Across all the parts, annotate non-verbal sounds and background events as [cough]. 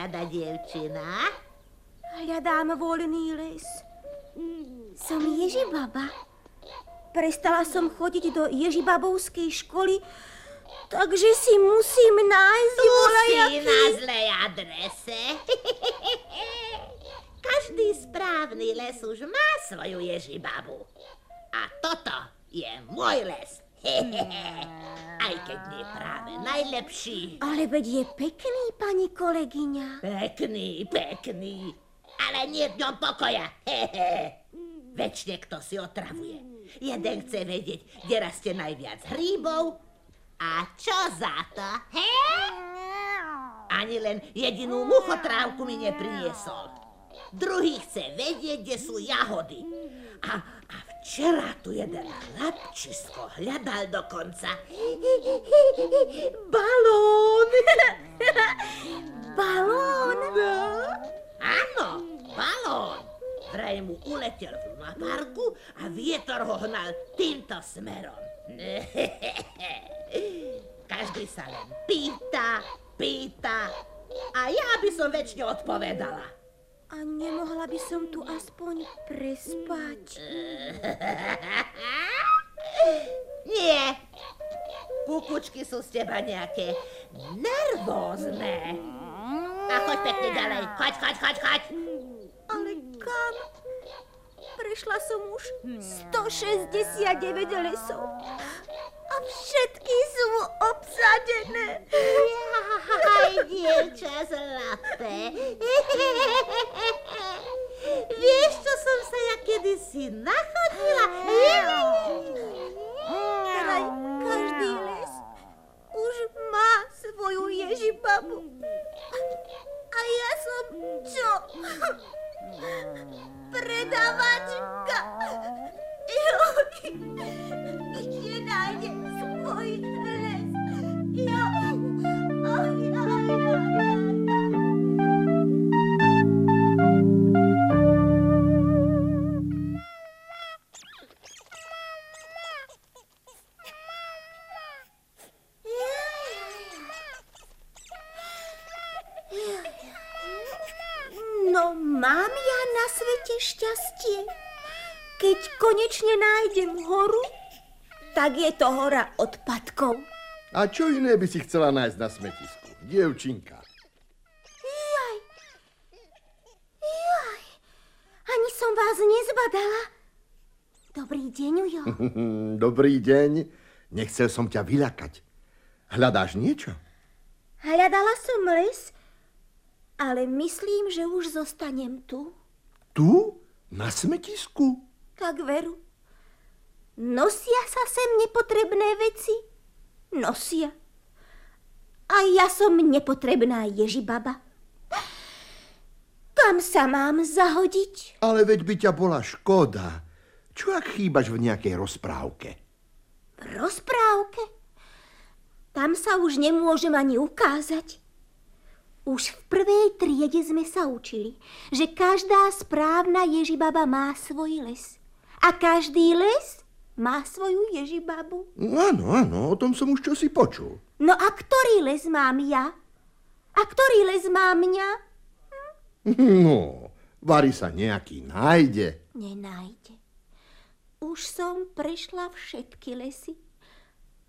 rada, dievčina? Hľadám voľný les. Som Ježibaba. Prestala som chodiť do Ježibabovskej školy, takže si musím nájsť Tu si na zlej adrese. [laughs] Každý správny les už má svoju Ježibabu. A toto je môj les. [laughs] Aj keď nie práve najlepší. Ale veď je pekný, pani kolegyňa. Pekný, pekný, ale nie v ňom pokoja. [laughs] Večne kto si otravuje. Jeden chce vedieť, kde rastie najviac hríbov a čo za to, he? Ani len jedinú muchotrávku mi nepriniesol. Druhý chce vedieť, kde sú jahody. A, a včera tu jeden chlapčisko hľadal dokonca balón. [laughs] Balón. No, áno, balón. Vraj mu uletel v parku a vietor ho hnal týmto smerom. [laughs] Každý sa len pýta, pýta a ja by som väčšine odpovedala. A nemohla by som tu aspoň prespať. [laughs] Nie, kukučky sú z teba nejaké nervózne. A choď pekne ďalej, choď, choď, choď, choď. Ale kam? Prešla som už 169 lesov. A všetky sú obsadené. Aj, dievča zlaté. Vieš, čo som sa ja kedysi nachodila? Vraj každý les už má svoju ježibabu. A ja som čo? Predavačka. No mám ja na svete šťastie. Keď konečne nájdem horu, tak je to hora odpadkov. A čo iné by si chcela nájsť na smetisku? Dievčinka. Jaj, jaj, ani som vás nezbadala. Dobrý deň, Ujo. [laughs] Dobrý deň. Nechcel som ťa vyľakať. Hľadáš niečo? Hľadala som les, ale myslím, že už zostanem tu. Tu? Na smetisku? Tak veru. Nosia sa sem nepotrebné veci? Nosia. A ja som nepotrebná Ježibaba. Kam sa mám zahodiť? Ale veď by ťa bola škoda. Čo ak chýbaš v nejakej rozprávke? V rozprávke? Tam sa už nemôžem ani ukázať. Už v prvej triede sme sa učili, že každá správna Ježibaba má svoj les. A každý les má svoju Ježibabu. Áno, áno, o tom som už čosi počul. No a ktorý les mám ja? A ktorý les má mňa? No, Vary sa nejaký nájde. Nenájde. Už som prešla všetky lesy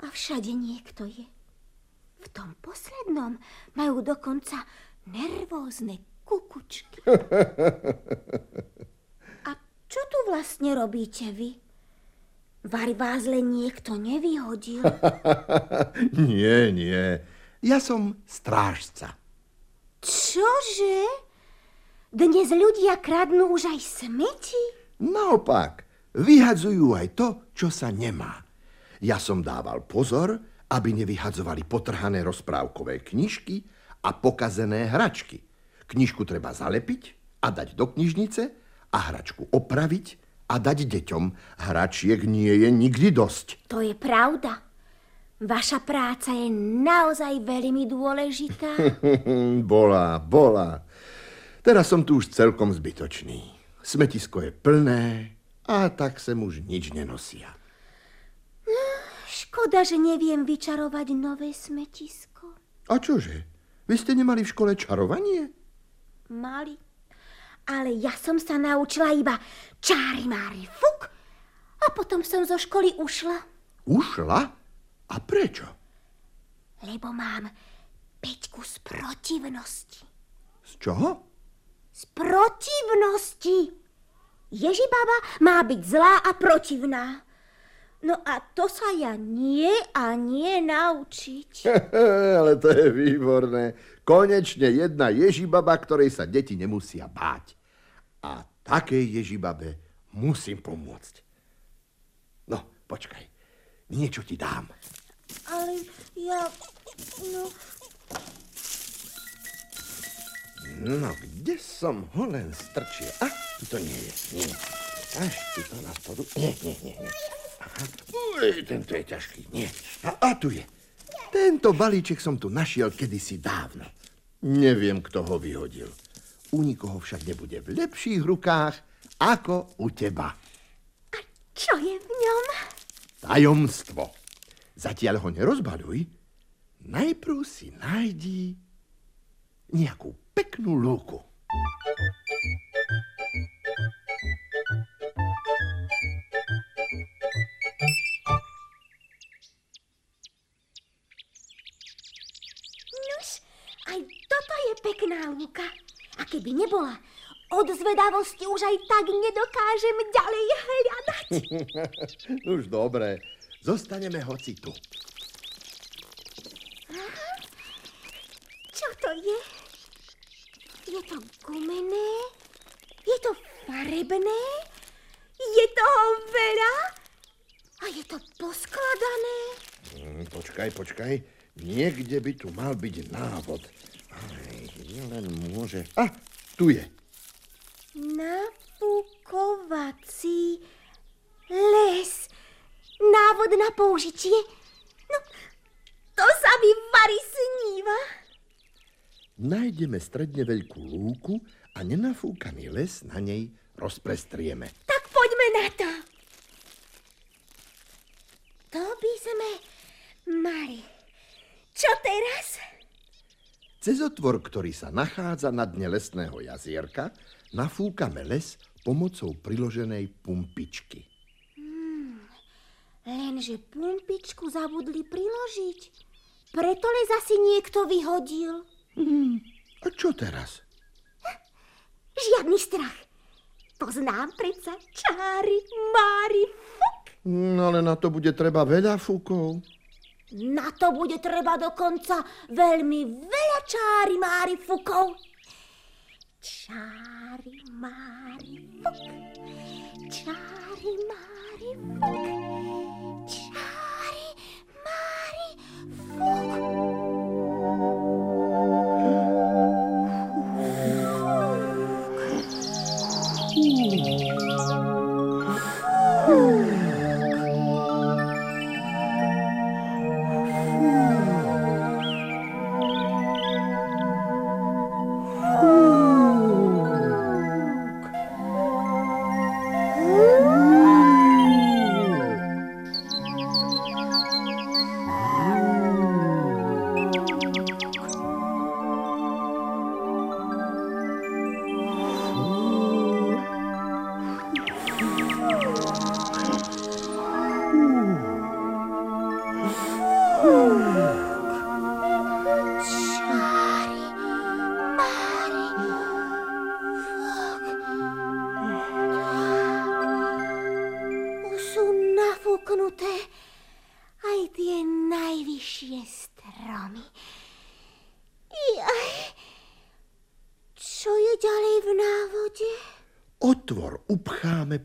a všade niekto je. V tom poslednom majú dokonca nervózne kukučky. [laughs] Čo tu vlastne robíte vy? Vary vás len niekto nevyhodil. [laughs] nie, nie. Ja som strážca. Čože? Dnes ľudia kradnú už aj smeti? Naopak, vyhadzujú aj to, čo sa nemá. Ja som dával pozor, aby nevyhadzovali potrhané rozprávkové knižky a pokazené hračky. Knižku treba zalepiť a dať do knižnice a hračku opraviť a dať deťom. Hračiek nie je nikdy dosť. To je pravda. Vaša práca je naozaj veľmi dôležitá. [laughs] bola, bola. Teraz som tu už celkom zbytočný. Smetisko je plné a tak sem už nič nenosia. Škoda, že neviem vyčarovať nové smetisko. A čože? Vy ste nemali v škole čarovanie? Mali. Ale ja som sa naučila iba čári mári fuk a potom som zo školy ušla. Ušla? A prečo? Lebo mám peťku z protivnosti. Z čoho? Z protivnosti. Ježibaba má byť zlá a protivná. No a to sa ja nie a nie naučiť. [laughs] Ale to je výborné. Konečne jedna Ježibaba, ktorej sa deti nemusia báť. A takej Ježibabe musím pomôcť. No, počkaj. Niečo ti dám. Ale ja... No, No, kde som ho len strčil? A, tu to nie je. Nie. Až tu to na spodu. Nie, nie, nie. nie. Aha. Uj, tento je ťažký. Nie. A, a tu je. Tento balíček som tu našiel kedysi dávno. Neviem, kto ho vyhodil. U nikoho však nebude v lepších rukách ako u teba. čo je v ňom? Tajomstvo. Zatiaľ ho nerozbaluj. Najprv si nájdi nejakú peknú lúku. Nuž, toto je pekná lúka. A keby nebola, od zvedavosti už aj tak nedokážem ďalej hľadať. [laughs] Už dobre, zostaneme hoci tu. Čo to je? Je to gumené? Je to farebné? Je toho veľa? A je to poskladané? Mm, Počkaj, počkaj. Niekde by tu mal byť návod. Aj, len môže... A, tu je. Nafúkovací les. Návod na použitie. No, to sa mi varí sníva. Nájdeme stredne veľkú lúku a nenafúkaný les na nej rozprestrieme. Tak poďme na to. To by sme mali. Čo teraz? Cez otvor, ktorý sa nachádza na dne lesného jazierka, nafúkame les pomocou priloženej pumpičky. Lenže pumpičku zabudli priložiť. Preto les asi niekto vyhodil. A čo teraz? Žiadny strach. Poznám predsa čáry, máry, fuk. No ale na to bude treba veľa fúkov. Na to bude treba dokonca veľmi veľa čári, mári, fukov. Čári, mári, fuk. Čári, mári, fuk. Čári, mári, fuk.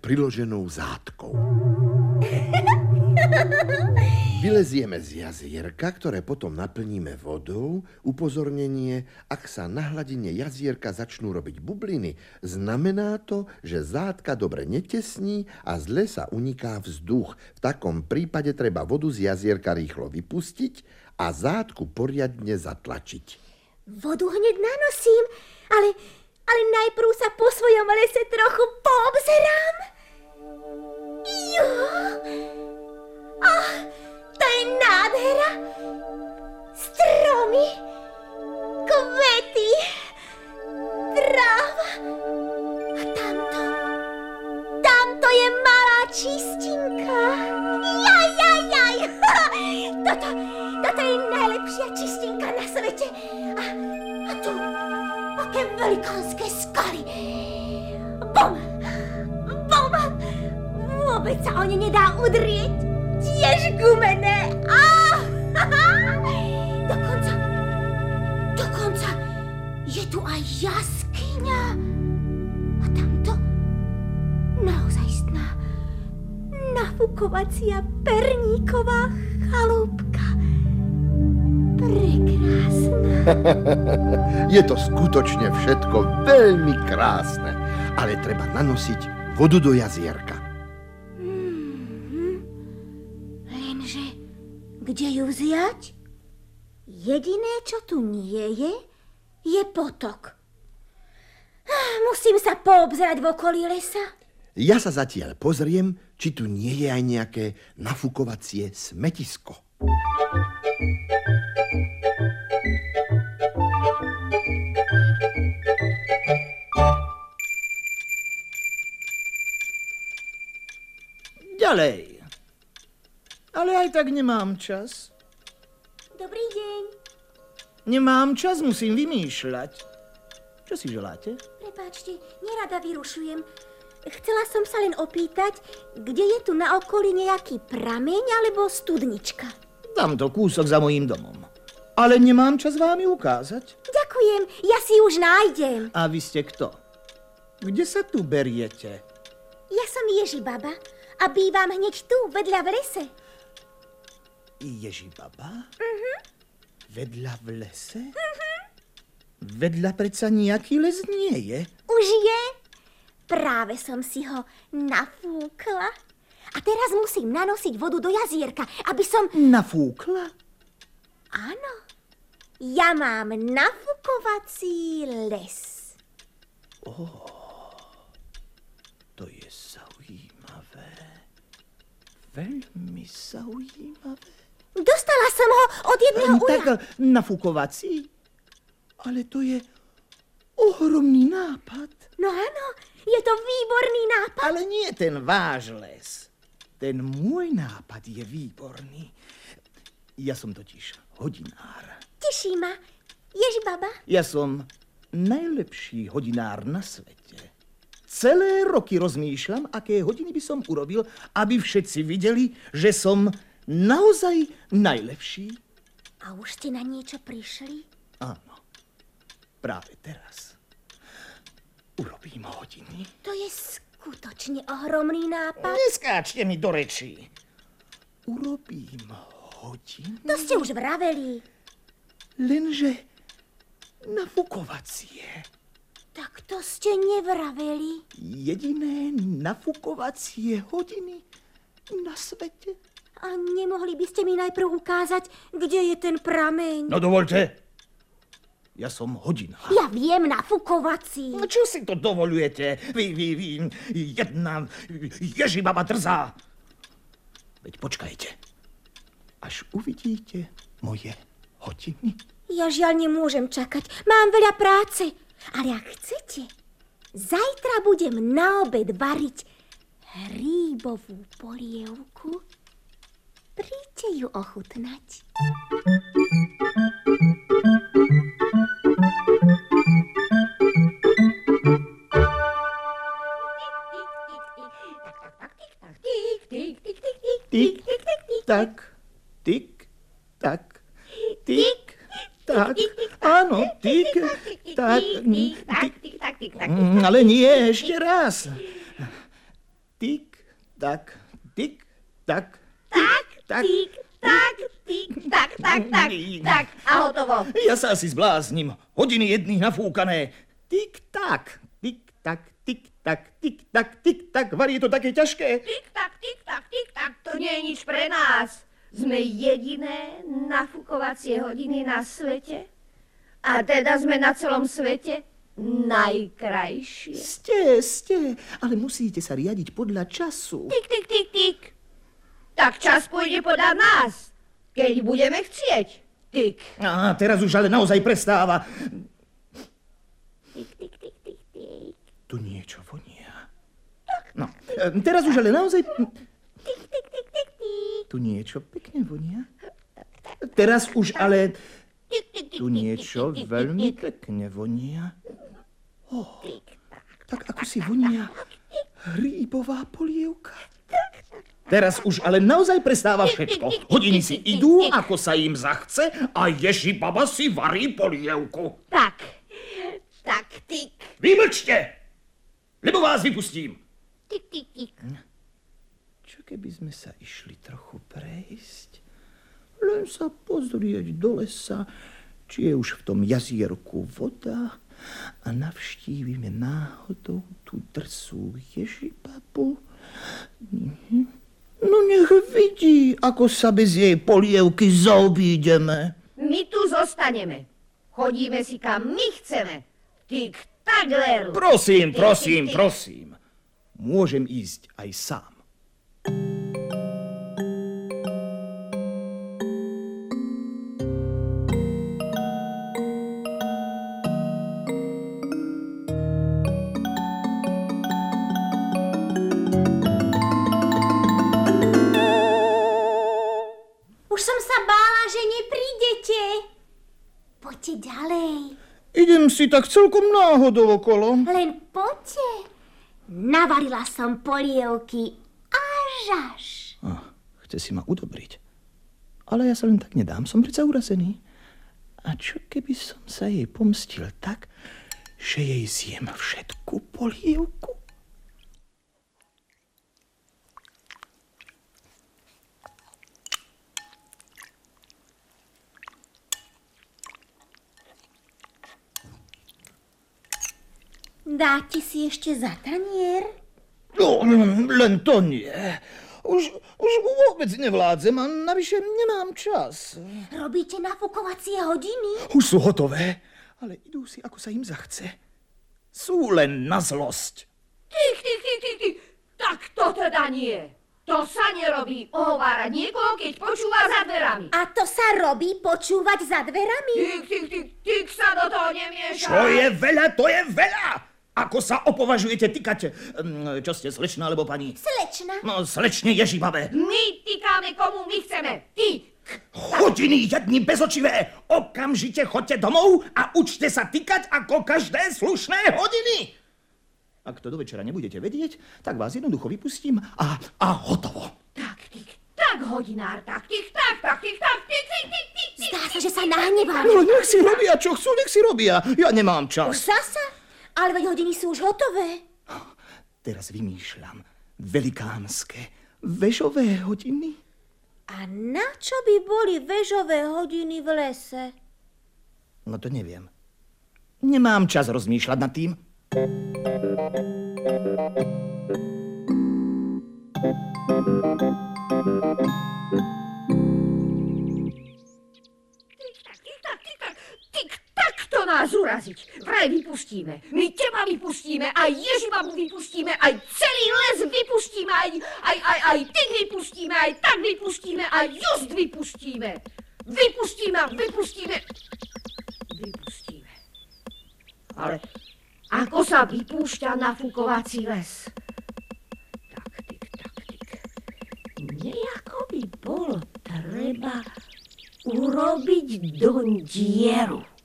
Priloženou zátkou. [laughs] Vylezieme z jazierka, ktoré potom naplníme vodou. Upozornenie, ak sa na hladine jazierka začnú robiť bubliny, znamená to, že zátka dobre netesní a zle sa uniká vzduch. V takom prípade treba vodu z jazierka rýchlo vypustiť a zátku poriadne zatlačiť. Vodu hneď nanosím, ale ale najprv sa po svojom lese trochu poobzerám. Jo! Ach, to je je malá čistinka. Jaj, čistinka na svete. A, tu, aké velikánske skaly. Bum. Vôbec sa o ne nedá udrieť. Tiež gumené. Ah, [laughs] dokonca, dokonca je tu aj jaskyňa. A tamto naozajstná nafukovacia perníková chalúbka. Prekrásna. [laughs] Je to skutočne všetko veľmi krásne, ale treba nanosiť vodu do jazierka. Vziať? Jediné, čo tu nie je, je potok. Ah, Musím sa poobzerať v okolí lesa. Ja sa zatiaľ pozriem, či tu nie je aj nejaké nafukovacie smetisko. Ďalej. Ale aj tak nemám čas. Dobrý deň. Nemám čas, musím vymýšľať. Čo si želáte? Prepáčte, nerada vyrušujem. Chcela som sa len opýtať, kde je tu na okolí nejaký prameň alebo studnička. Tamto kúsok za mojím domom. Ale nemám čas vám ju ukázať. Ďakujem, ja si už nájdem. A vy ste kto? Kde sa tu beriete? Ja som Ježi baba a bývam hneď tu, vedľa v lese. Ježibaba? Uh-huh. Vedľa v lese? Uh-huh. Vedľa predsa nejaký les nie je. Už je? Práve som si ho nafúkla. A teraz musím nanosiť vodu do jazierka, aby som... Nafúkla? Áno, ja mám nafúkovací les. To je zaujímavé. Veľmi zaujímavé. Dostala som ho od jedného uja. Tak nafúkovací? Ale to je ohromný nápad. No áno, je to výborný nápad. Ale nie ten váš les. Ten môj nápad je výborný. Ja som totiž hodinár. Teší ma. Ježi baba, Ja som najlepší hodinár na svete. Celé roky rozmýšľam, aké hodiny by som urobil, aby všetci videli, že som naozaj najlepší. a už ste na niečo prišli? Áno, práve teraz. Urobím hodiny. To je skutočne ohromný nápad. Neskáčte mi do rečí. Urobím hodiny, To ste už vraveli. lenže nafukovacie. Tak to ste nevraveli. Jediné nafukovacie hodiny na svete. A nemohli by ste mi najprv ukázať, kde je ten prameň? No dovolte. Ja som hodina. Ja viem nafukovací. No čo si to dovolujete? Vy, vy, vy, jedna ježibaba drzá. Veď počkajte. Až uvidíte moje hodiny. Ja žiaľ nemôžem čakať. Mám veľa práce. Ale ak chcete, zajtra budem na obed variť hríbovú polievku. Príďte ju ochutnať. Tik, tak, tik, tak, tik, tak. Áno, tik, tak, tik. Mm, Ale nie, ešte raz. Tik, tak, tik, tak, tik, tak. Tik, tak, tik, tak, tak, tak, tak. A hotovo. Ja sa asi zbláznim. Hodiny jedných nafúkané. Tik, tak, tik, tak, tik, tak, tik, tak, tik, tak. Varí je to také ťažké. Tik, tak, tik, tak, tik, tak. To nie je nič pre nás. Sme jediné nafukovacie hodiny na svete. A teda sme na celom svete najkrajšie. Ste, ste, ale musíte sa riadiť podľa času. Tik, tik, tik, tik. Tak čas pôjde podľa nás, keď budeme chcieť. Tik. Á, teraz už ale naozaj prestáva. Tik, tik, tik, tik, tik. Tu niečo vonia. No, e, teraz už ale naozaj... Tik, tik, tik, tik, tik. Tu niečo pekne vonia. Teraz už ale... Tu niečo veľmi pekne vonia. Oh, tak ako si vonia hríbová polievka. Teraz už ale naozaj prestáva všetko. Hodiny si idú, ako sa im zachce a Ježi baba si varí polievku. Tak, tak, tik, Vymlčte, lebo vás vypustím. tik, tik, tik. Čo keby sme sa išli trochu prejsť? Len sa pozrieť do lesa, či je už v tom jazierku voda a navštívime náhodou tú drsú ježibabu. Mhm. No nech ako sa bez jej polievky zaobídeme. My tu zostaneme. Chodíme si kam my chceme. Tik, tak, Leru. Prosím, prosím, prosím. Môžem ísť aj sám. Tak celkom náhodou okolo. Len poďte. Navarila som polievky až až. Ah, chce si ma udobriť. Ale ja sa len tak nedám, som predsa urazený. A čo keby som sa jej pomstil tak, že jej zjem všetku polievku? Dáte si ešte za tanier? No, len, to nie. Už, už vôbec nevládzem a navyše nemám čas. Robíte nafukovacie hodiny? Už sú hotové, ale idú si, ako sa im zachce. Sú len na zlosť. Tik, tik, tik, tik, tik. Tak to teda nie. To sa nerobí ohovárať niekoho, keď počúva za dverami. A to sa robí počúvať za dverami? Tik, tik, tik, tik sa do toho nemieša. Čo je veľa, to je veľa! Ako sa opovažujete tykať? Hm, Čo ste, slečna alebo pani? Slečna. No, slečne Ježibabe. My tykáme, komu my chceme. Ty. Hodiny jedni bezočivé! Okamžite chodte domov a učte sa tykať ako každé slušné hodiny! Ak to do večera nebudete vedieť, tak vás jednoducho vypustím a, a hotovo. Tak, tik, tak, hodinár, tak, tik, tak, tak, tik, tak, tik, tik, tik, tik. Zdá sa, že sa nahneváte. No nech si robia, čo chcú, nech si robia. Ja nemám čas. zasa? Ale veď hodiny sú už hotové. Teraz vymýšľam velikánske vežové hodiny. A na čo by boli vežové hodiny v lese? No to neviem. Nemám čas rozmýšľať nad tým. Tik, tak to nás uraziť. Vraj vypustíme. My teba vypustíme, aj Ježibabu vypustíme, aj celý les vypustíme, aj, aj, aj, aj tik vypustíme, aj tak vypustíme, aj just vypustíme. Vypustíme, vypustíme, vypustíme. Ale ako sa vypúšťa nafúkovací les? Tak, tik, tak, tik. Nejako by bolo treba urobiť doň dieru.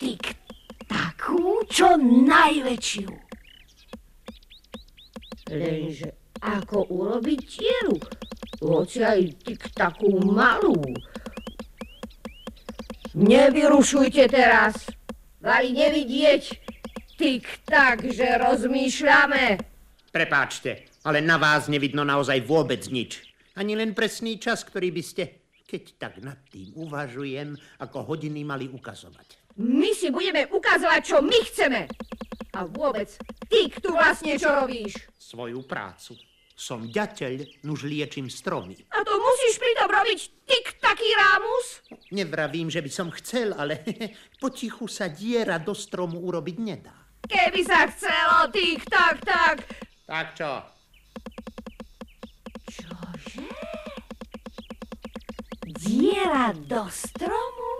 Tik takú, čo najväčšiu. Lenže ako urobiť dieru? Hoci aj tik takú malú. Nevyrušujte teraz. Vari nevidieť. Tik tak, že rozmýšľame. Prepáčte, ale na vás nevidno naozaj vôbec nič. Ani len presný čas, ktorý by ste, keď tak nad tým uvažujem, ako hodiny mali ukazovať. My si budeme ukazovať, čo my chceme. A vôbec, ty tu vlastne čo robíš? Svoju prácu. Som ďateľ, nuž liečím stromy. A to musíš pritom robiť tik taký rámus? Nevravím, že by som chcel, ale [laughs] potichu sa diera do stromu urobiť nedá. Keby sa chcelo, tik, tak, tak. Tak čo? Čože? Diera do stromu?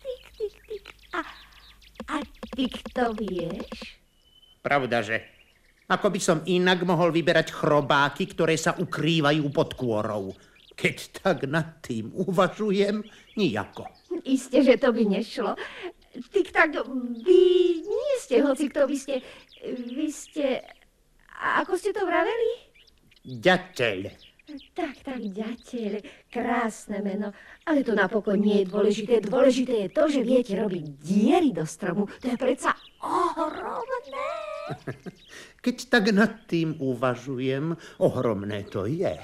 Tik, tik, tik. A, a ty to vieš? Pravda, že? Ako by som inak mohol vyberať chrobáky, ktoré sa ukrývajú pod kôrou. Keď tak nad tým uvažujem, nijako. Isté, že to by nešlo. Tik tak, vy nie ste hoci kto, vy ste, vy ste, a ako ste to vraveli? Ďateľ. Tak, tak, ďateľ, krásne meno. Ale to napokon nie je dôležité. Dôležité je to, že viete robiť diery do stromu. To je predsa ohromné. [laughs] Keď tak nad tým uvažujem, ohromné to je.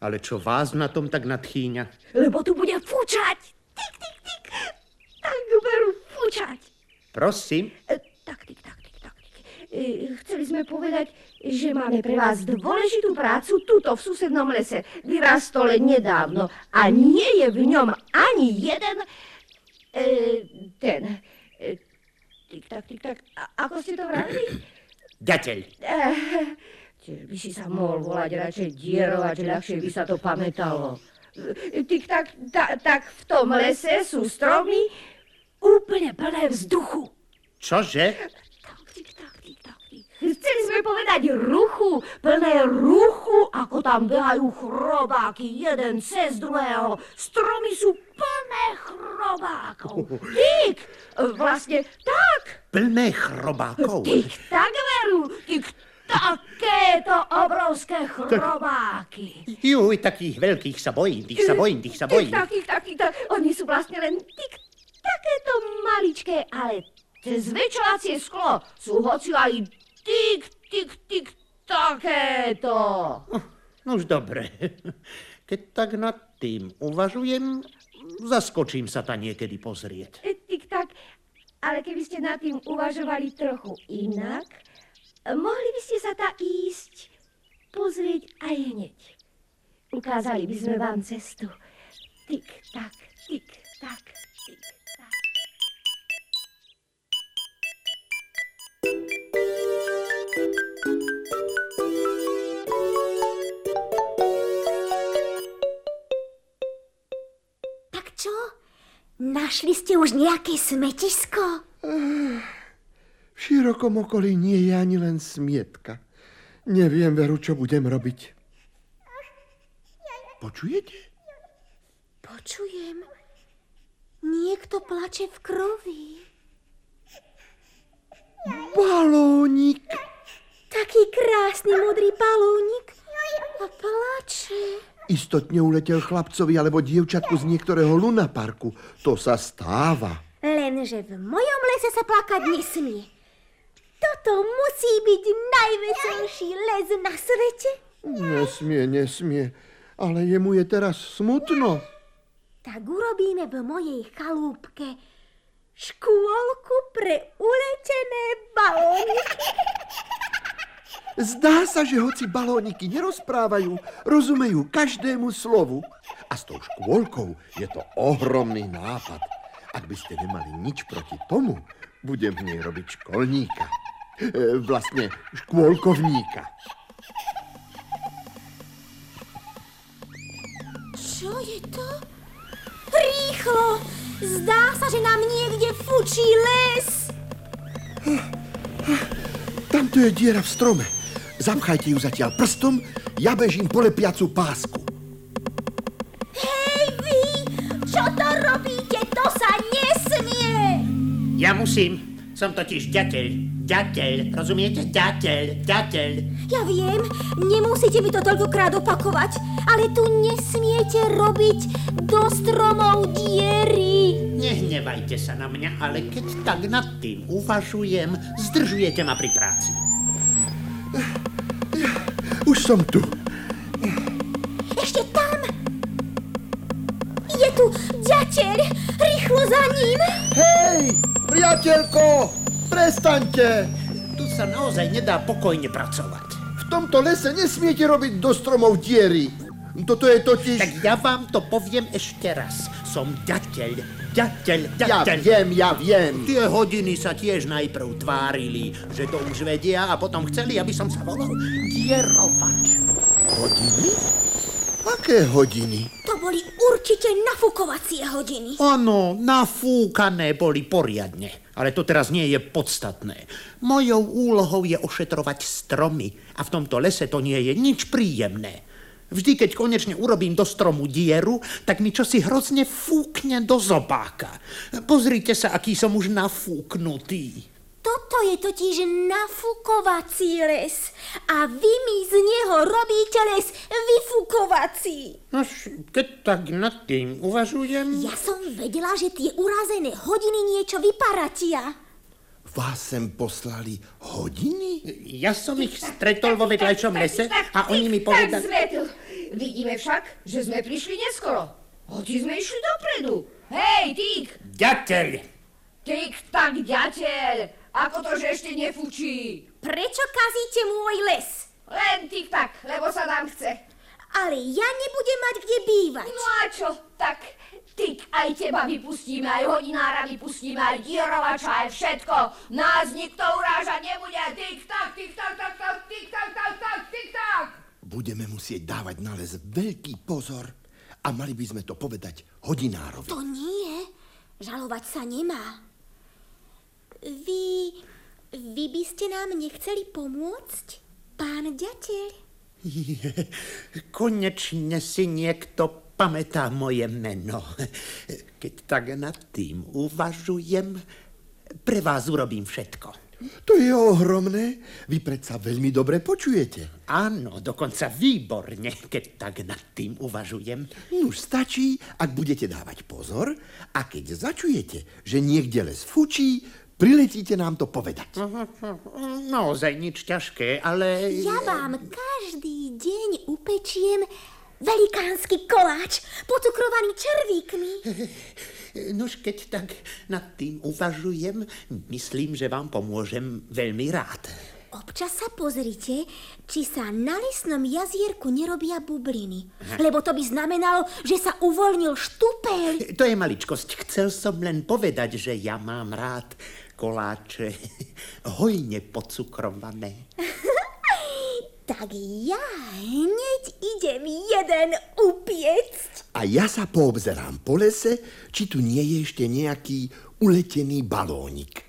Ale čo vás na tom tak nadchýňa? Lebo tu bude fučať. Tik, tik, tik. Tak veru fučať. Prosím, E, Tak, Chceli sme povedať, že máme pre vás dôležitú prácu tuto v susednom lese. Vyrastol nedávno a nie je v ňom ani jeden e, ten. E, tik, tak, tik, tak. A, ako ste to vravili? ďateľ. Tiež by si sa mohol volať radšej dierovať, ľahšie by sa to pamätalo. Eh, Tik tak, ta, tak v tom lese sú stromy úplne plné vzduchu. Čože? Tak, tik, tak, tik, tak, tik. Chceli sme povedať ruchu, plné ruchu, ako tam behajú chrobáky, jeden cez druhého. Stromy sú plné chrobákov. Tik, vlastne tak. Plné chrobákov. Tik tak veru, tik takéto obrovské chrobáky. Juj, takých veľkých sa bojím, tých sa bojím, tých sa bojím. Tik tak, tik tak. Oni sú vlastne len tik takéto maličké, ale cez sklo sú hoci aj tik, tik, tik takéto. No už dobre. Keď tak nad tým uvažujem, zaskočím sa ta niekedy pozrieť. E, Tik tak, ale keby ste nad tým uvažovali trochu inak, mohli by ste sa ta ísť pozrieť aj hneď. Ukázali by sme vám cestu. Tik, tak, tik, tak, tik, tak. Našli ste už nejaké smetisko? V širokom okolí nie je ani len smietka. Neviem, veru, čo budem robiť. Počujete? Počujem. Niekto plače v krovi. Balónik! Taký krásny modrý balónik. A plače. Istotne uletel chlapcovi alebo dievčatku z niektorého lunaparku. To sa stáva. Lenže v mojom lese sa plakať nesmie. Toto musí byť najveselší les na svete. Nesmie, nesmie. Ale jemu je teraz smutno. Tak urobíme v mojej chalúbke škôlku pre uletené balóniky. Zdá sa, že hoci balóniky nerozprávajú, rozumejú každému slovu. A s tou škôlkou je to ohromný nápad. Ak by ste nemali nič proti tomu, budem v nej robiť školníka. E, vlastne škôlkovníka. Čo je to? Rýchlo! Zdá sa, že nám niekde fučí les. Tamto je diera v strome. Zapchajte ju zatiaľ prstom, ja bežím po lepiacu pásku. Hej vy! Čo to robíte? To sa nesmie! Ja musím. Som totiž ďateľ. Ďateľ. Rozumiete? Ďateľ. Ďateľ. Ja viem, nemusíte mi to toľkokrát opakovať, ale tu nesmiete robiť do stromov diery. Nehnevajte sa na mňa, ale keď tak nad tým uvažujem, zdržujete ma pri práci. Už som tu. Ešte tam! Je tu ďateľ! Rýchlo za ním! Hej, priateľko, prestaňte. Tu sa naozaj nedá pokojne pracovať. V tomto lese nesmiete robiť do stromov diery. Toto je totiž... Tak ja vám to poviem ešte raz. Som ďateľ, ďateľ, Ja ďateľ. viem, ja viem. Tie hodiny sa tiež najprv tvárili, že to už vedia a potom chceli, aby som sa volal Dierovač. Hodiny? Aké hodiny? To boli určite nafúkovacie hodiny. Áno, nafúkané boli poriadne, ale to teraz nie je podstatné. Mojou úlohou je ošetrovať stromy a v tomto lese to nie je nič príjemné. Vždy, keď konečne urobím do stromu dieru, tak mi čosi hrozne fúkne do zobáka. Pozrite sa, aký som už nafúknutý. Toto je totiž nafúkovací les. A vy mi z neho robíte les vyfúkovací. Nož, keď tak nad tým uvažujem... Ja som vedela, že tie urazené hodiny niečo vyparatia. Vás sem poslali hodiny? Ja som ich stretol vo vedľajšom lese a oni mi Tak povedali... Vidíme však, že sme prišli neskoro. Hoci sme išli dopredu. Hej, Tík! Ďateľ! Tík, tak ďateľ! Ako to, že ešte nefúčí? Prečo kazíte môj les? Len Tík tak, lebo sa nám chce. Ale ja nebudem mať kde bývať. No a čo? Tak, Tík, aj teba vypustíme, aj hodinára vypustíme, aj dierovača, aj všetko. Nás nikto urážať nebude. Tík, tak, tík, tak, tak, tak, tík, tak, tak, tak, tík, tak. Budeme musieť dávať na les veľký pozor a mali by sme to povedať hodinárovi. To nie. Žalovať sa nemá. Vy... Vy by ste nám nechceli pomôcť? Pán ďateľ? Konečne si niekto pamätá moje meno. Keď tak nad tým uvažujem, pre vás urobím všetko. To je ohromné. Vy predsa veľmi dobre počujete. Áno, dokonca výborne, keď tak nad tým uvažujem. Už stačí, ak budete dávať pozor a keď začujete, že niekde les fučí, priletíte nám to povedať. Naozaj nič ťažké, ale... Ja vám každý deň upečiem velikánsky koláč pocukrovaný červíkmi. [laughs] Nož keď tak nad tým uvažujem, myslím, že vám pomôžem veľmi rád. Občas sa pozrite, či sa na lesnom jazierku nerobia bubliny. Lebo to by znamenalo, že sa uvoľnil štupeľ. [laughs] To je maličkosť. Chcel som len povedať, že ja mám rád koláče [laughs] hojne pocukrované. Tak ja hneď idem jeden upiecť. A ja sa poobzerám po lese, či tu nie je ešte nejaký uletený balónik.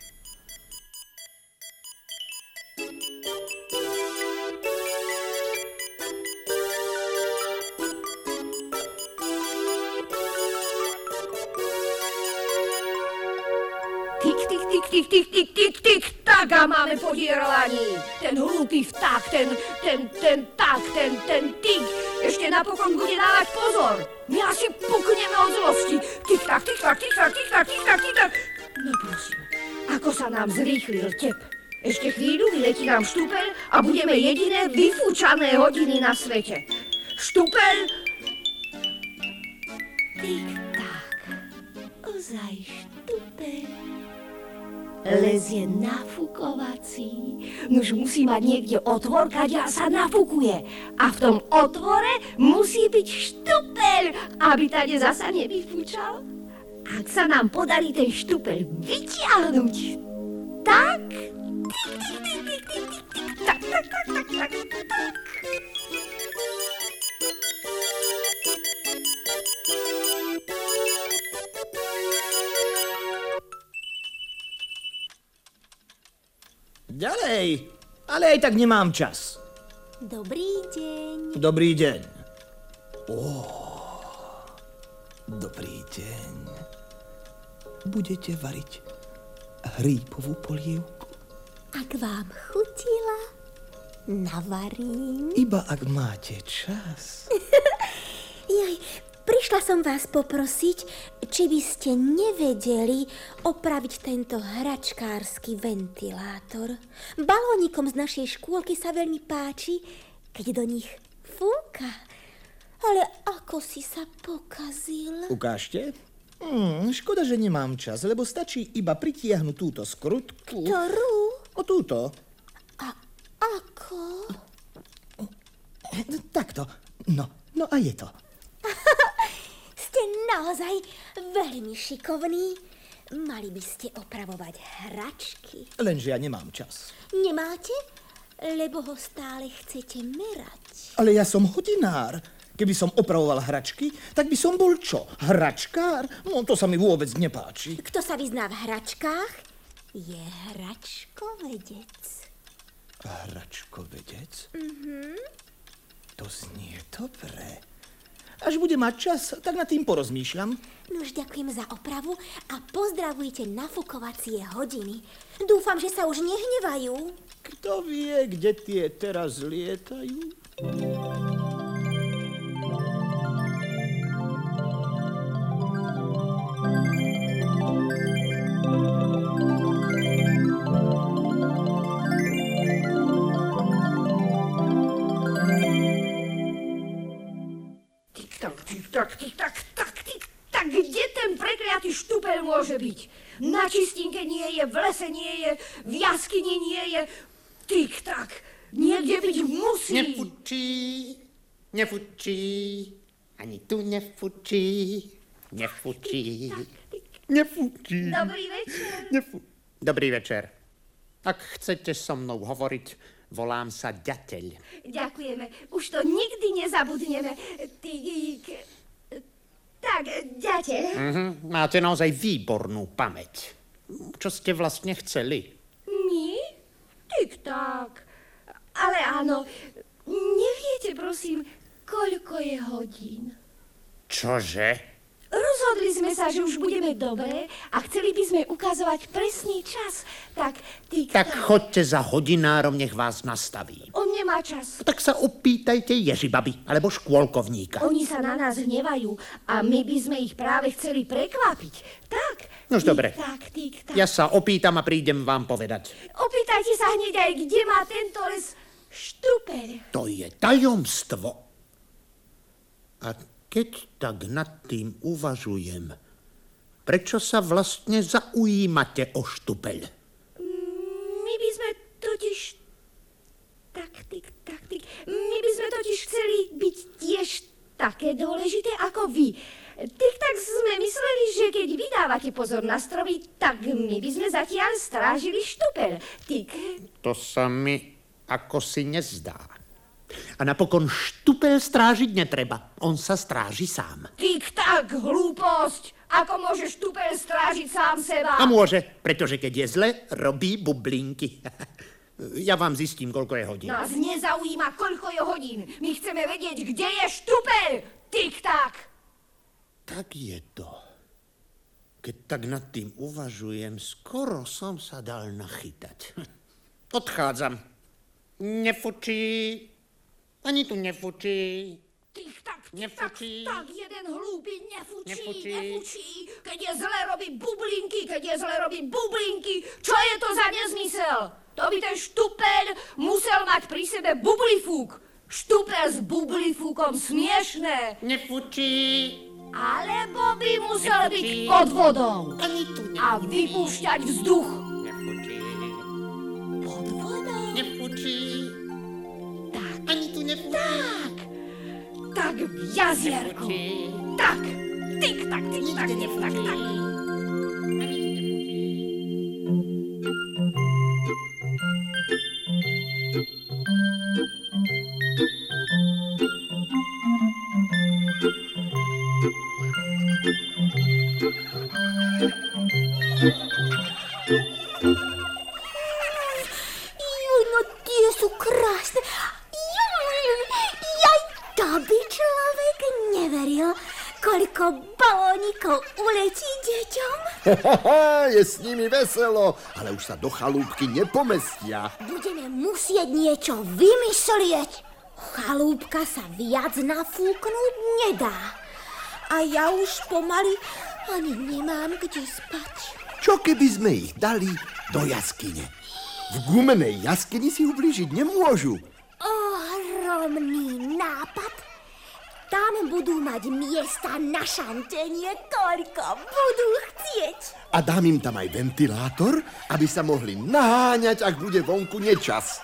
Tik, tik, tik, tik, tik, tik, tik, tak a máme podierovaní. Ten hlúpy vták, ten, ten, ten, tak, ten, ten tik, ešte napokon bude dávať pozor. My asi pukneme od zlosti. Tik, tak, tik, tak, tik, tak, tik, tak, tik, tak, tik, tak. No prosím, ako sa nám zrýchlil tep. Ešte chvíľu vyletí nám štupel a budeme jediné vyfúčané hodiny na svete. Štupel... Tik, tak. Ozaj štupel. Les je nafúkovací. Nuž musí mať niekde otvor, kaďa sa nafúkuje. A v tom otvore musí byť štupel, aby tade zasa nevyfúčal. Ak sa nám podarí ten štupel vytiahnuť, tak... Tik, tik, tik, tik, tik, tik, tak, tak, tak, tak, tak, tak. Ďalej, ale aj tak nemám čas. Dobrý deň. Dobrý deň. Ó, dobrý deň. Budete variť hrípovú polievku? Ak vám chutila, navarím. Iba ak máte čas. Prišla som vás poprosiť, či by ste nevedeli opraviť tento hračkársky ventilátor. Balónikom z našej škôlky sa veľmi páči, keď do nich fúka. Ale ako si sa pokazil? Ukážte. Hmm, škoda, že nemám čas, lebo stačí iba pritiahnuť túto skrutku. Ktorú? O túto. A ako? Takto. No, No a je to. [laughs] Ste naozaj veľmi šikovní. Mali by ste opravovať hračky. Lenže ja nemám čas. Nemáte? Lebo ho stále chcete merať. Ale ja som hodinár. Keby som opravoval hračky, tak by som bol čo? Hračkár? No to sa mi vôbec nepáči. Kto sa vyzná v hračkách, je hračkovedec. Hračkovedec? Mhm. To znie dobre. Až bude mať čas, tak nad tým porozmýšľam. Nuž ďakujem za opravu a pozdravujte nafukovacie hodiny. Dúfam, že sa už nehnevajú. Kto vie, kde tie teraz lietajú? Môže byť? Na čistinke nie je, v lese nie je, v jaskyni nie je. Tik tak. Niekde byť musí. Nefučí, nefučí, ani tu nefučí, nefučí, nefučí. Dobrý večer. Nefu... Dobrý večer. Ak chcete so mnou hovoriť, volám sa Ďateľ. Ďakujeme. Už to nikdy nezabudneme. Tik. Tak, ďateľ. Mhm, máte naozaj výbornú pamäť. Čo ste vlastne chceli? My? Tik tak. Ale áno, neviete prosím, koľko je hodín? Čože? Rozhodli sme sa, že už budeme dobré a chceli by sme ukazovať presný čas. Tak, tik Tak chodte za hodinárom, nech vás nastaví. On nemá čas. Tak sa opýtajte Ježibaby alebo škôlkovníka. Oni sa na nás hnevajú a my by sme ich práve chceli prekvapiť. Tak. Nož tik dobre. Tak, tak. Ja sa opýtam a prídem vám povedať. Opýtajte sa hneď aj, kde má tento les štupeľ. To je tajomstvo. A keď tak nad tým uvažujem, prečo sa vlastne zaujímate o štupeľ? My by sme totiž... Tak, tik, tak, tik. My by sme totiž chceli byť tiež také dôležité ako vy. Tik tak sme mysleli, že keď vydávate pozor na stromy, tak my by sme zatiaľ strážili štupel. Tik. To sa mi ako si nezdá. A napokon štupel strážiť netreba. On sa stráži sám. Tik tak, hlúposť. Ako môže štupel strážiť sám seba? A môže, pretože keď je zle, robí bublinky. [laughs] Ja vám zistím, koľko je hodín. Nás nezaujíma, koľko je hodín. My chceme vedieť, kde je štupel. Tik tak. Tak je to. Keď tak nad tým uvažujem, skoro som sa dal nachytať. [laughs] Odchádzam. Nefučí. Ani tu nefučí. Tik tak, tik tak, Nefučí. tak, jeden hlúpy nefučí, Nefučí. nefučí. Keď je zle, robí bublinky, keď je zle, robí bublinky. Čo je to za nezmysel? To by ten štupel musel mať pri sebe bublifúk. Štupel s bublifúkom smiešné. Nefučí. Alebo by musel byť Nefučí. pod vodou Ani tu a nefučí. vypúšťať vzduch. Tak v jazierku. Tak. Tik, tak, tik, tak, tik, tak, tak. Je s nimi veselo, ale už sa do chalúbky nepomestia. Budeme musieť niečo vymyslieť. Chalúbka sa viac nafúknúť nedá. A ja už pomaly ani nemám kde spať. Čo keby sme ich dali do jaskyne? V gumenej jaskyni si ublížiť nemôžu. Ohromný nápad. Tam budú mať miesta na šantenie, koľko budú chcieť. A dám im tam aj ventilátor, aby sa mohli naháňať, ak bude vonku nečas.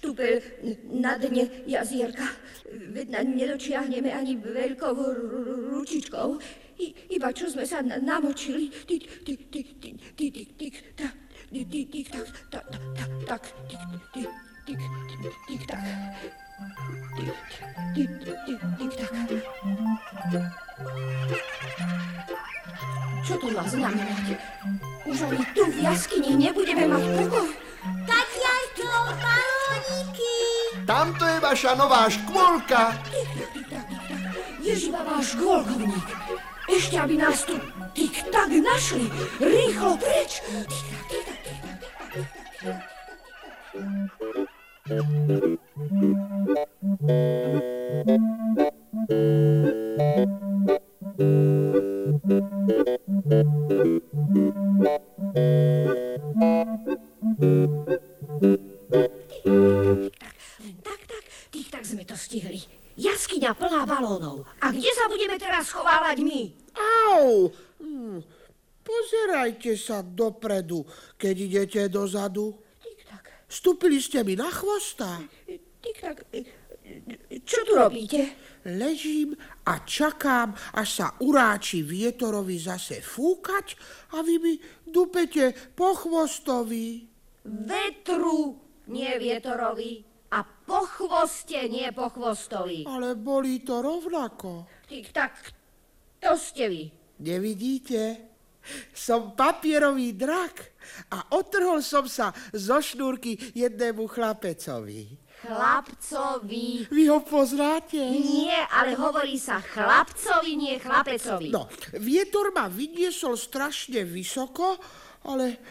Tupel na dne jazierka. Veď na nedočiahneme ani veľkou ru- ru- ručičkou. I, iba čo sme sa na- namočili. Čo to má znamenať? Už ani tu v jaskyni nebudeme mať pokoj. Tamto je vaša nová škôlka. Ježiba máš golkovník. Ešte, aby nás tu tik-tak našli. Rýchlo preč. Tik-tak, tik-tak. Tak, tak, tik-tak sme to stihli. Jaskyňa plná balónov. A kde sa budeme teraz schovávať my? Au! Hm, Pozerajte sa dopredu, keď idete dozadu. Tik-tak, Vstúpili ste mi na chvosta. tik-tak. Čo tu robíte? Ležím a čakám, až sa uráči vietorovi zase fúkať a vy mi dupete po chvostovi. Vetru, nie vietorovi. A po chvoste, nie po chvostovi. Ale boli to rovnako. Tik-tak, to ste vy. Nevidíte? Som papierový drak a otrhol som sa zo šnúrky jednému chlapecovi. Chlapcovi. Vy ho poznáte? Nie, ale hovorí sa chlapcovi, nie chlapecovi. No, vietor ma vyniesol strašne vysoko, ale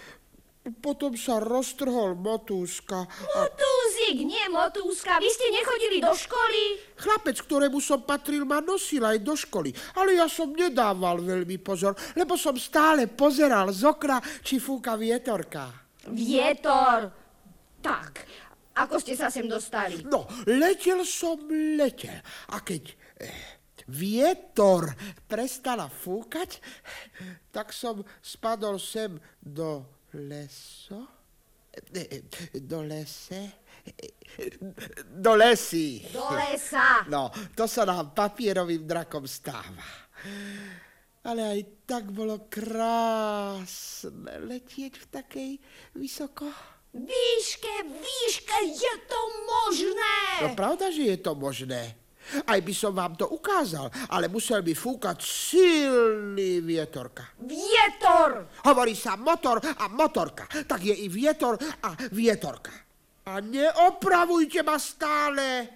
potom sa roztrhol motúska. A Motúzik, nie motúska. Vy ste nechodili do školy? chlapec, ktorému som patril, ma nosil aj do školy. Ale ja som nedával veľmi pozor, lebo som stále pozeral z okna, či fúka vietorka. Vietor. Tak, ako ste sa sem dostali? No, letel som, letel. A keď eh, vietor prestala fúkať, tak som spadol sem do leso. Eh, Do lese. Eh, Do lesy. Do lesa. No, to sa nám papierovým drakom stáva. Ale aj tak bolo krásne letieť v takej vysoko. Výške, výške, je to možné. No pravda, že je to možné. Aj by som vám to ukázal, ale musel by fúkať silný vietorka. Vietor. Hovorí sa motor a motorka, tak je i vietor a vietorka. A neopravujte ma stále.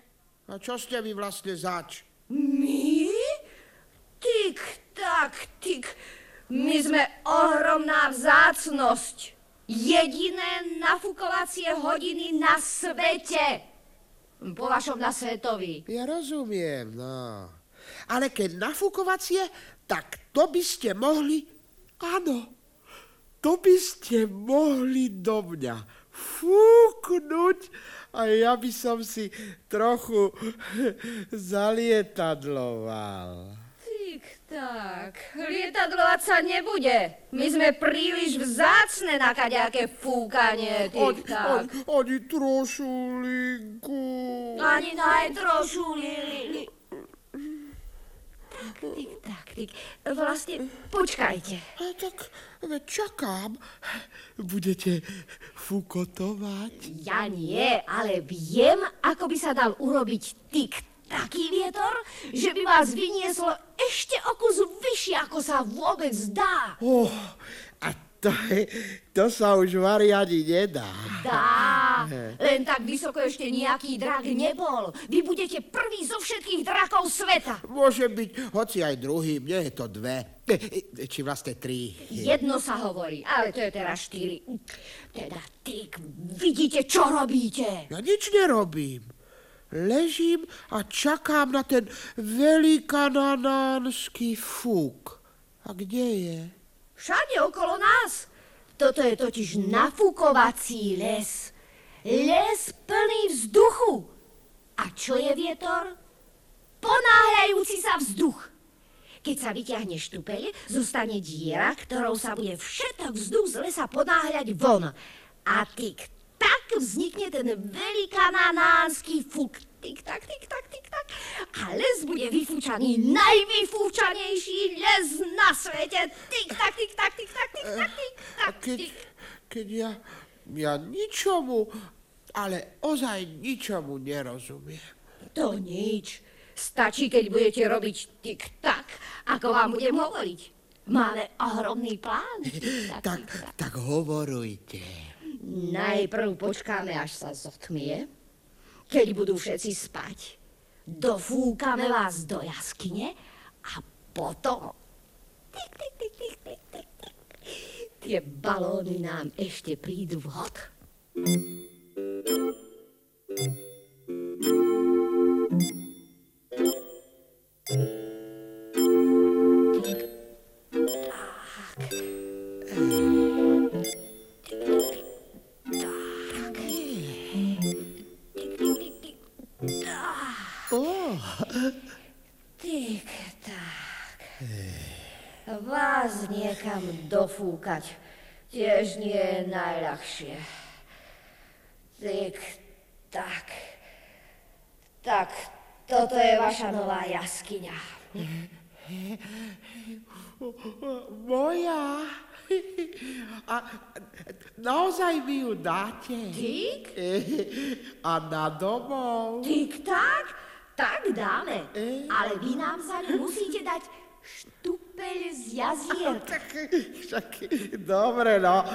A čo ste vy vlastne zač? My? Tik, tak, tik. My sme ohromná vzácnosť. Jediné nafukovacie hodiny na svete. Po vašom na svetovi. Ja rozumiem, no. Ale keď nafúkovacie, tak to by ste mohli... Áno, to by ste mohli do mňa fúknuť a ja by som si trochu [laughs] zalietadloval. Tik, tak. Lietadlovať sa nebude. My sme príliš vzácne na kaďaké fúkanie. Ani, Tik, tak. ani, ani trošulinku. Ani najtrošu, li, li, li. Tak, tik, tak, tik. Vlastne, počkajte. A tak veď čakám. Budete fukotovať? Ja nie, ale viem, ako by sa dal urobiť tik taký vietor, že by vás vynieslo ešte o kus vyššie, ako sa vôbec dá. Oh, a to, je, to sa už vari ani nedá. Dá, len tak vysoko ešte nejaký drak nebol. Vy budete prvý zo všetkých drakov sveta. Môže byť hoci aj druhý, mne je to dve. E, e, Či vlastne tri. Jedno sa hovorí, ale to je teraz štyri. Teda, tik, vidíte, čo robíte? Ja nič nerobím. Ležím a čakám na ten velikananánsky fúk. A kde je? Všade okolo nás. Toto je totiž nafúkovací les. Les plný vzduchu. A čo je vietor? Ponáhľajúci sa vzduch. Keď sa vyťahne štupeľ, zostane diera, ktorou sa bude všetok vzduch z lesa ponáhľať von. A tik tak vznikne ten velikananánsky fuk. Tik tak, tik tak, tik tak. A les bude vyfúčaný najvyfúčanejší les na svete. Tik tak, tik tak, tik tak, tik tak, tik A tak, keď, keď ja, ja ničomu, ale ozaj ničomu nerozumiem. To nič. Stačí, keď budete robiť tik-tak, ako vám budem hovoriť. Máme ohromný plán. Tak, tik-tak. tak hovorujte. Najprv počkáme, až sa zotmie. Keď budú všetci spať, dofúkame vás do jaskyne a potom... Tik, tik, tik, tik, tik, tik. Tie balóny nám ešte prídu vhod. Tik tak. Vás niekam dofúkať tiež nie je najľahšie. Tik tak. Tak, toto je vaša nová jaskyňa. Moja? A naozaj mi ju dáte? Tik? [laughs] A na domov? Tik tak? Tak dáme. Ale vy nám za ňu musíte dať štupeľ z jazierka. [laughs] Tak, však, dobre, no.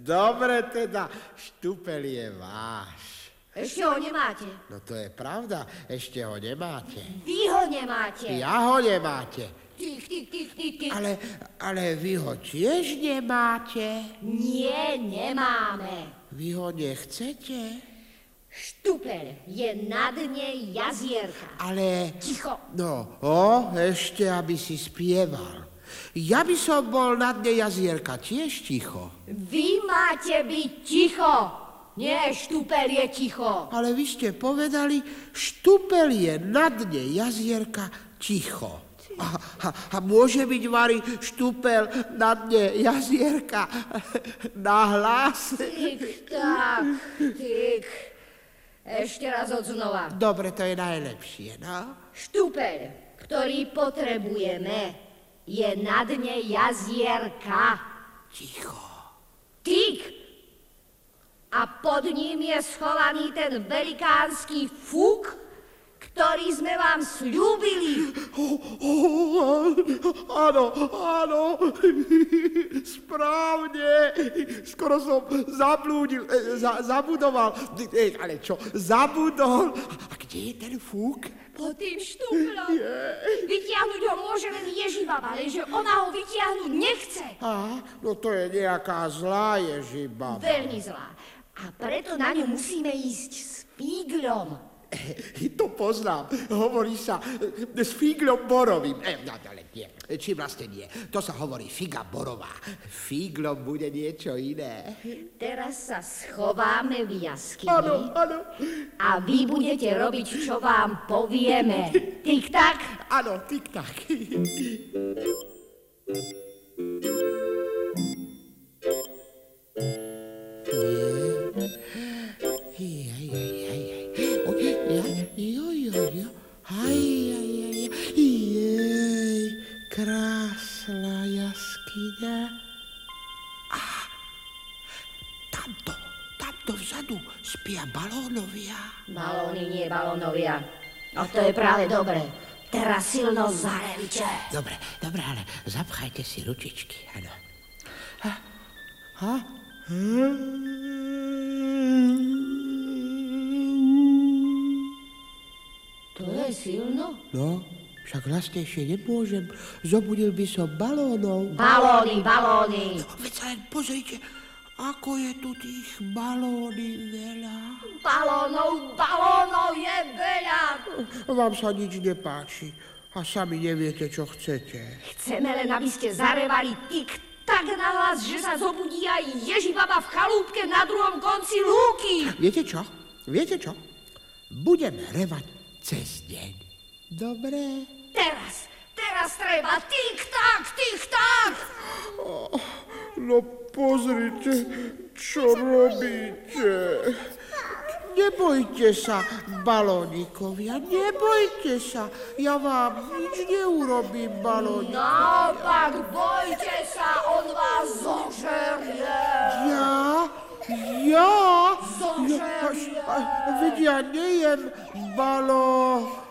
Dobre teda, štupel je váš. Ešte ho nemáte. No to je pravda, ešte ho nemáte. Vy ho nemáte. Ja ho nemáte. Tik, tik, tik, tik, tik. Ale, ale vy ho tiež nemáte. Nie, nemáme. Vy ho nechcete. Štupeľ je na dne jazierka. Ale... Ticho. No, o, ešte, aby si spieval. Ja by som bol na dne jazierka tiež ticho. Vy máte byť ticho. Nie, štupeľ je ticho. Ale vy ste povedali, štupel je na dne jazierka ticho. A, a, a môže byť, Vary, štupel na dne jazierka [laughs] na hlas? Tik, tak, tik. Ešte raz od znova. Dobre, to je najlepšie, no. Štupeľ, ktorý potrebujeme, je na dne jazierka. Ticho. Tik. A pod ním je schovaný ten velikánsky fuk, ktorý sme vám slúbili. Áno, áno, správne. Skoro som zablúdil, e, za, zabudoval, ale čo, zabudol. A kde je ten fúk? Pod tým štuplom. Vytiahnuť ho môže len Ježibaba, lenže ona ho vytiahnuť nechce. Á, no to je nejaká zlá ježibaba. Veľmi zlá. A preto na ňu musíme ísť s fíglom. To poznám. Hovorí sa e, s fíglom borovým. E, no, ale nie. Či vlastne nie. To sa hovorí figa borová. Fíglom bude niečo iné. Teraz sa schováme v jaskyni. Áno, áno. A vy budete robiť, čo vám povieme. Tik tak. Áno, tik [laughs] práve dobre. Teraz silno zarevite. Dobre, dobre, ale zapchajte si ručičky, áno. Ha, ha. To je silno. No, však hlasnejšie nemôžem. Zobudil by som balónov. Balóny, balóny. Veď sa len pozrite, ako je tu tých balóny veľa. Balónov, balónov je veľa. Vám sa nič nepáči a sami neviete, čo chcete. Chceme len, aby ste zarevali tik tak nahlas, že sa zobudí aj Ježibaba v chalúbke na druhom konci lúky. Viete čo? Viete čo? Budem revať cez deň. Dobre? Teraz, teraz treba tik tak, tik tak. No pozrite, čo robíte. Nebojte sa, balónikovia, nebojte sa. Ja vám nič neurobím, balónik. Naopak, bojte sa, on vás zožerie. Ja? Ja? Zožerie. Ja, veď ja nejem balóninov.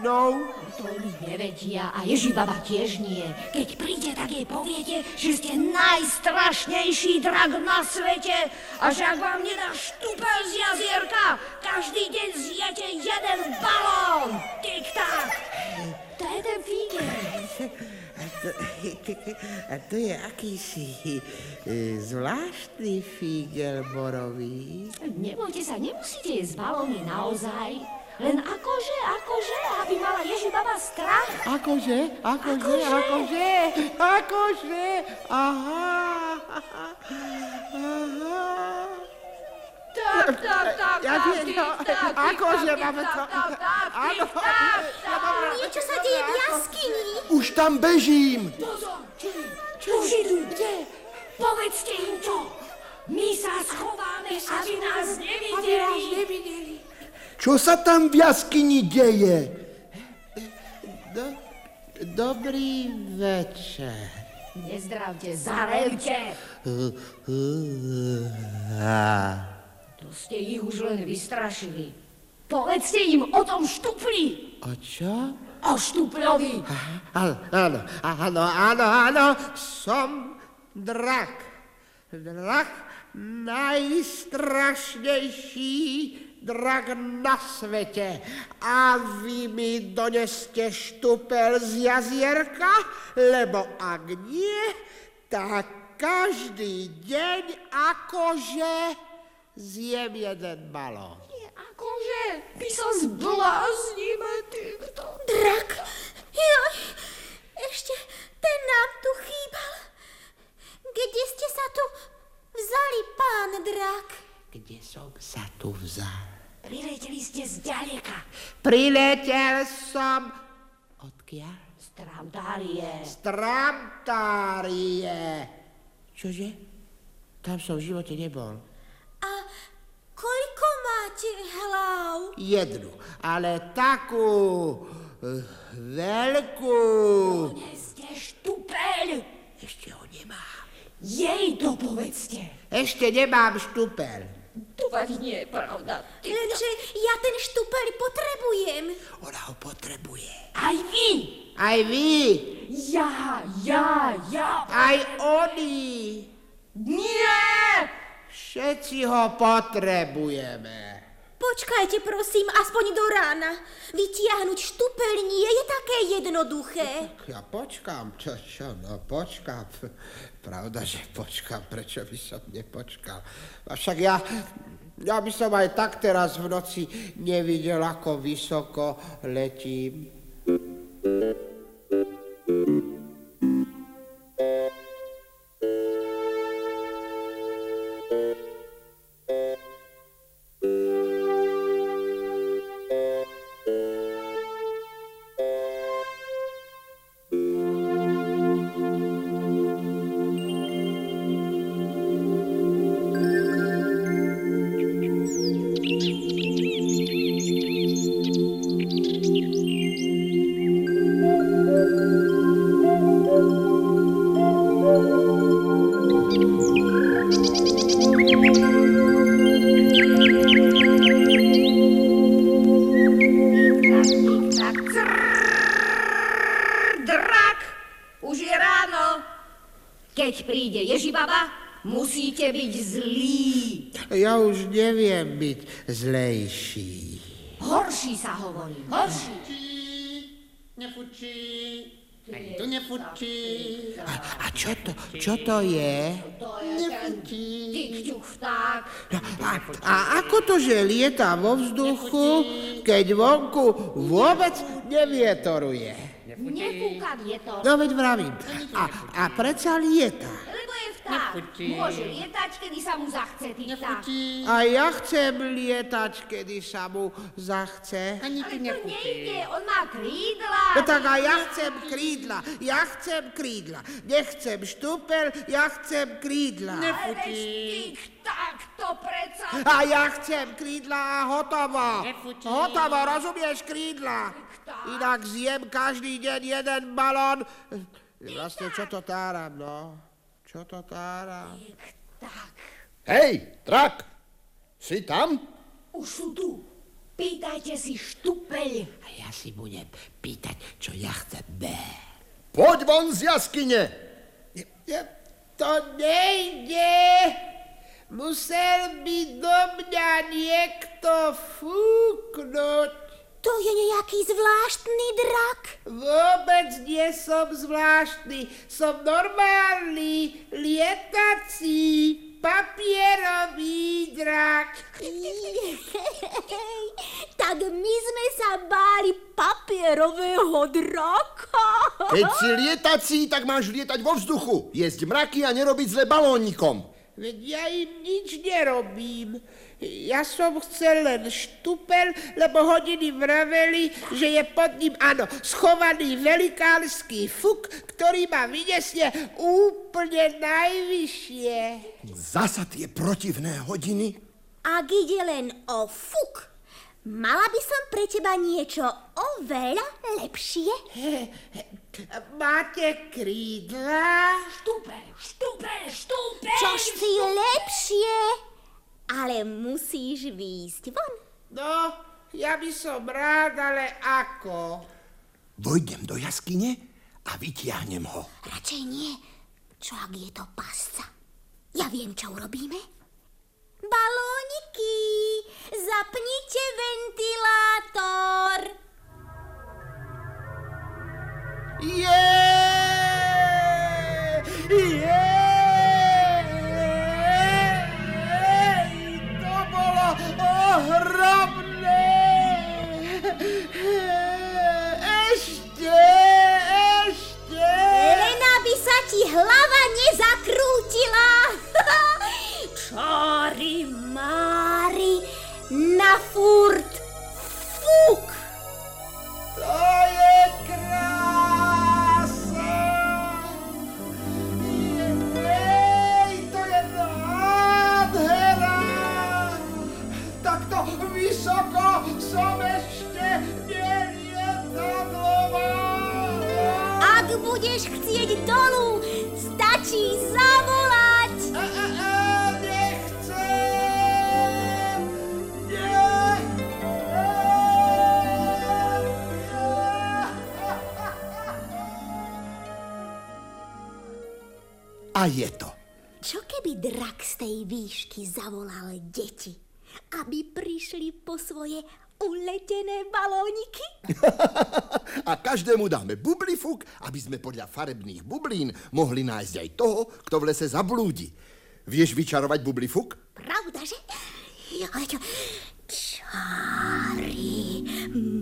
To oni nevedia a Ježibaba tiež nie. Keď príde, tak jej poviete, že ste najstrašnejší drak na svete a že ak vám nedá štupel z jazierka, každý deň zjete jeden balón. Tik-tak. To je ten fígel. A to, a to je akýsi e, zvláštny fígel borový. Nebojte sa, nemusíte jesť balóny naozaj. Len akože, akože, aby mala Ježibaba strach. Akože, akože, Akože? akože, akože, aha, aha. Tak, tak, tak, Ja no, akože, máme to- Áno. Niečo sa deje v jaskyni. Už tam bežím. Pozor, už idú, kde? Povedzte im to. My sa schováme, aby nás nevideli. Čo sa tam v jaskyni deje? Do, dobrý večer. Nezdravte, zarelte. To ste ich už len vystrašili. Povedzte im o tom štupli. O čo? O štupľovi. Áno, áno, áno, áno, áno, som drak. Drak najstrašnejší drak na svete. A vy mi doneste štupel z jazierka, lebo ak nie, tak každý deň akože zjem jeden balón. Akože, my sa zbláznime týchto. Drak? Joj, ešte ten nám tu chýbal. Kde ste sa tu vzali, pán drak? Kde som sa tu vzal? Prileteli ste z ďaleka. Priletel som... Odkiaľ? Z Tramtárie. Z Tramtárie. Čože? Tam som v živote nebol. A koľko máte hlav? Jednu, ale takú eh, veľkú. Ste štupel. Ešte ho nemám. Jej to povedzte. Ešte nemám štupel. To ani nie je pravda. Ty... Lenže ja ten štupel potrebujem. Ona ho potrebuje. Aj vy. Aj vy, Ja, ja, ja. aj oni. Nie. Všetci ho potrebujeme. Počkajte, prosím, aspoň do rána. Vytiahnuť štupel nie je také jednoduché. Ja počkám, čo, čo, no počkám. Pravda, že počkám, prečo by som nepočkal. A však ja, ja by som aj tak teraz v noci nevidel, ako vysoko letím. Tak, príde Ježibaba, musíte byť zlí. Ja už neviem byť zlejší. Horší sa hovorí, horší. Nefučí, ani to nefučí. A, a čo to, čo to je? Tik, ťuk, vták. A, a ako to, že lieta vo vzduchu, keď vonku vôbec nevietoruje? Nefúka vietor, No veď vravím. A, a predsa lieta. Vták. tak. Môže lietať, kedy sa mu zachce, tik-tak. A ja chcem lietať, kedy sa mu zachce. Ale to nejde, on má krídla. No tak a ja chcem krídla, ja chcem krídla. Nechcem štúpel, ja chcem krídla. Ale veď tik-tak, to predsa... A ja chcem krídla a hotovo. Hotovo, rozumieš krídla? Inak zjem každý deň jeden balón. Vlastne, čo to táram, no? Čo to táram? Hej, drak, si tam? Už sú tu. Pýtajte si štupeľ. A ja si budem pýtať, čo ja chcem. Bé. Poď von z jaskyne. To nejde. Musel by do mňa niekto fúknuť. To je nejaký zvláštny drak. Vôbec nie som zvláštny. Som normálny, lietací, papierový drak. tak my sme sa báli papierového draka. Keď si lietací, tak máš lietať vo vzduchu, jesť mraky a nerobiť zle balónikom. Veď ja im nič nerobím. Ja som chcel len štupel, lebo hodiny vraveli, že je pod ním, áno, schovaný velikánsky fuk, ktorý ma vynesie úplne najvyššie. Zasa tie protivné hodiny? Ak ide len o fuk, mala by som pre teba niečo oveľa lepšie. Máte krídla? Štupeľ, štupeľ, štupeľ. Čož si lepšie, ale musíš výjsť von. No, ja by som rád, ale ako? Vojdem do jaskyne a vytiahnem ho. Radšej nie. Čo ak je to pasca? Ja viem, čo urobíme. Balóniky, zapnite ventilátor. Jej! Jej! To bolo ohromné! Ešte! Ešte! Len aby sa ti hlava nezakrútila. [laughs] Čári mári na furt fúk. To je krása! Jej, to je nádhera! Takto vysoko som ešte nelietadlová! Ak budeš chcieť dolu, stačí zavolať. A je to. Čo keby drak z tej výšky zavolal deti, aby prišli po svoje uletené balóniky? [laughs] A každému dáme bublifuk, aby sme podľa farebných bublín mohli nájsť aj toho, kto v lese zablúdi. Vieš vyčarovať bublifuk? Pravda, že? Ale čo? Čári,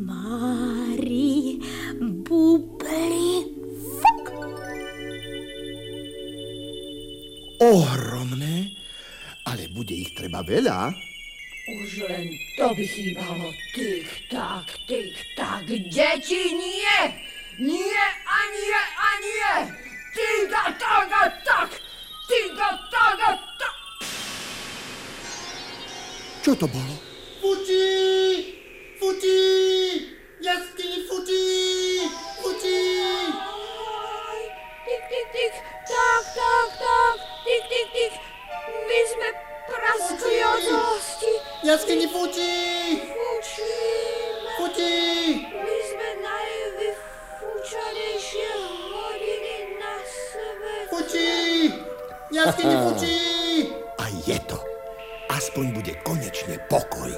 mári, bubli, Ohromné, ale bude ich treba veľa. Už len to by chýbalo. Tik-tak, tik-tak. Deti nie! Nie a nie a nie! Tiga, taga, tak! Tiga, taga, tak! Čo to bolo? Fučí! Fučí! Jaskyni fučí! Fučí! Tik, tik, tik, tak, tak, tak, tik, tik, tik. My sme praskli od zlosti. Jaskyni fučí! Fučíme. Fučí! My sme najvyfúčanejšie hodiny na svete. Fučí! Jaskyni fučí! A je to. Aspoň bude konečne pokoj.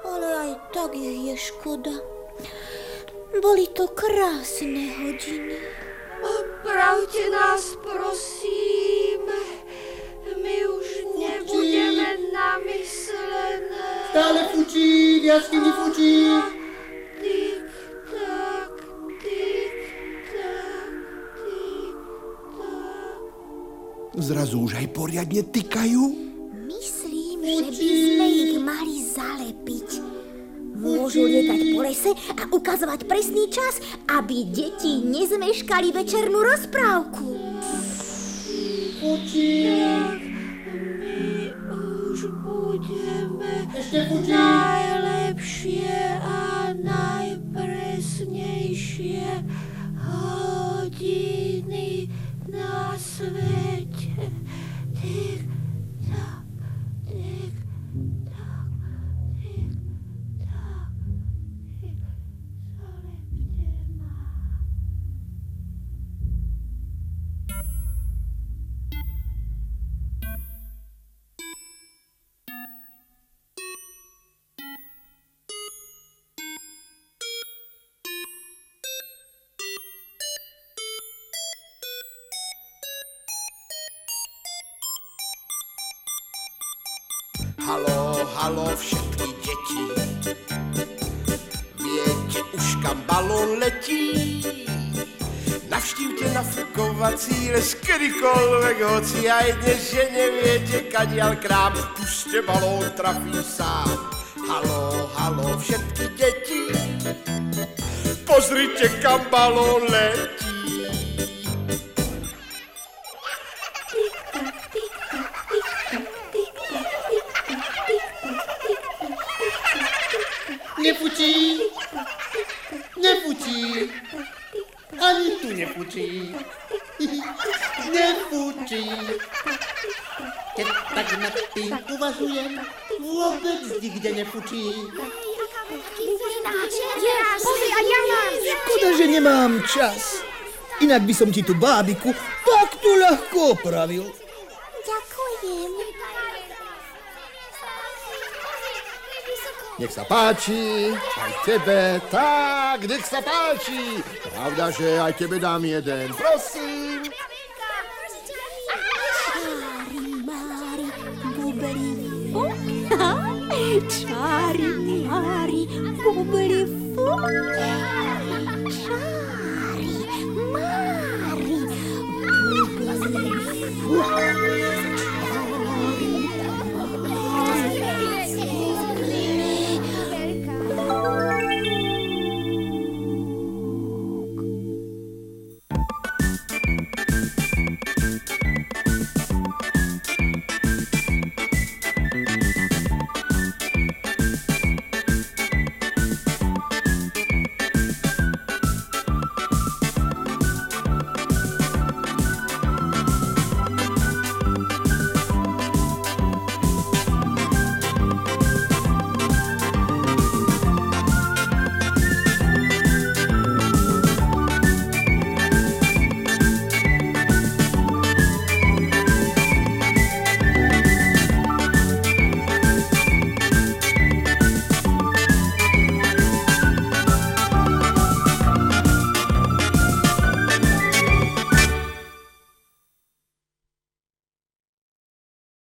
Ale aj tak je, je škoda. Boli to krásne hodiny. Opravte nás, prosím. My už nebudeme namyslené. Stále fučí! Jaskyni fučí! Tik, tak, tik, tak, tik, tak. Zrazu už aj poriadne tykajú. Môžu lietať po lese a ukazovať presný čas, aby deti nezmeškali večernú rozprávku. Už budeme najlepšie a najpresnejšie hodiny na svete. Aj dnes, že neviete, kadiaľ krám. Puste balón, trafí sám. Halo, halo, všetky deti. Pozrite, kam balón letí. Tu nefučí, [laughs] nefučí. Keď tak nad tým uvažujem, vôbec nikde nefučí. Pozri, a ja mám. Škoda, že nemám čas. Inak by som ti tú bábiku takto ľahko opravil. Ďakujem. Nech sa páči, aj tebe, tak, nech sa páči. Pravda, že aj tebe dám jeden, prosím.